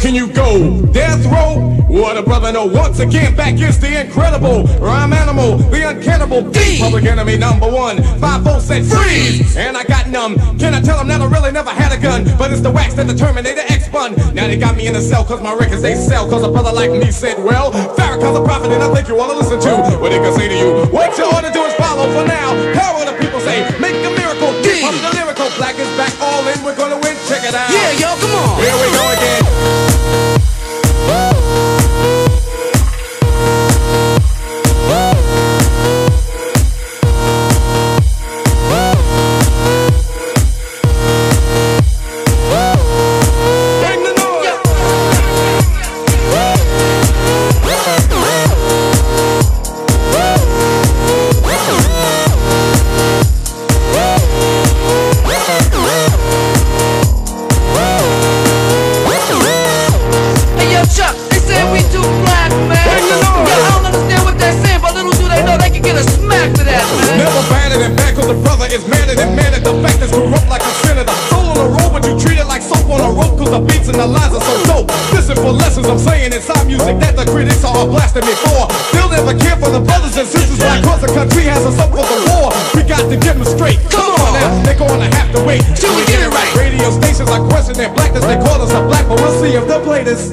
can you go? Death row? What a brother no. Once again, back is the incredible rhyme animal, the uncannibal D. Public enemy number one. Five volts said freeze, and I got numb. Can I tell them that I really never had a gun? But it's the wax that the Terminator X spun. Now they got me in a cell cause my records they sell. Cause a brother like me said, well, Farrakhan's a prophet and I think you wanna listen to what he can say to you. What you ought to do is follow for now. Power the people say, make a miracle. D. Pump the lyrical, black is back, all in, we're gonna win. Check it out. Yeah, yo, come on. The critics are me for. They'll never care for the brothers and sisters like cause the country has us up for the war. We got to get them straight. Come on now, they're gonna have to wait till we get it right. Radio stations are questioning their blackness, they call us a black, but we'll see if they'll play this.